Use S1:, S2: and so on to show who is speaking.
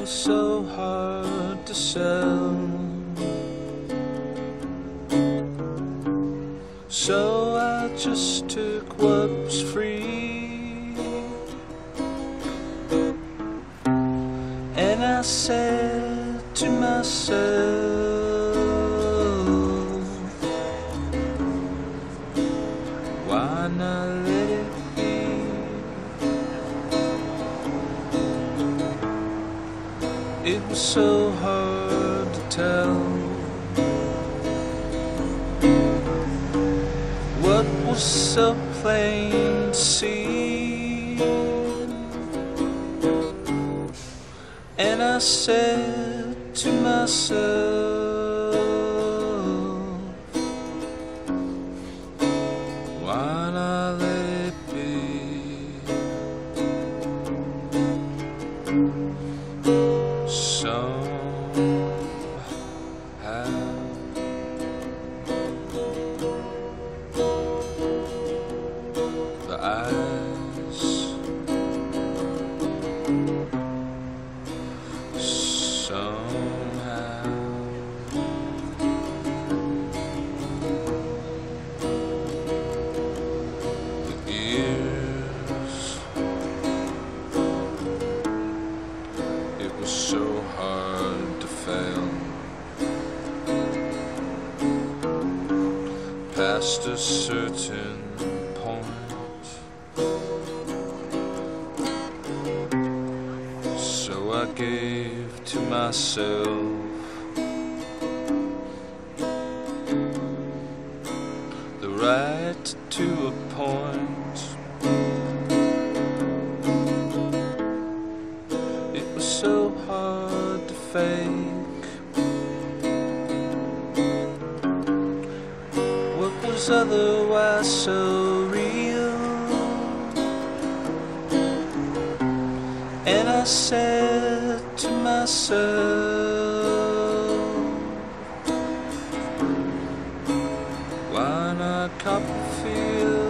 S1: was so hard to sell. So I just took what was free. And I said to myself, why not let it It was so hard to tell what was so plain to see. And I said to myself, why not somehow the it was so hard to fail. Past a certain gave to myself the right to a point. It was so hard to fake what was otherwise so And I said to myself, why not Copperfield?